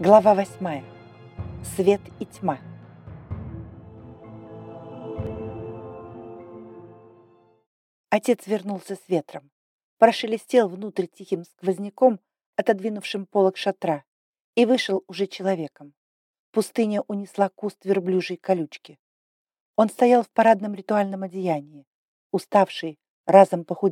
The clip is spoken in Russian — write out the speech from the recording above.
Глава восьмая. Свет и тьма. Отец вернулся с ветром, прошелестел внутрь тихим сквозняком, отодвинувшим полок шатра, и вышел уже человеком. Пустыня унесла куст верблюжьей колючки. Он стоял в парадном ритуальном одеянии, уставший, разом похудел.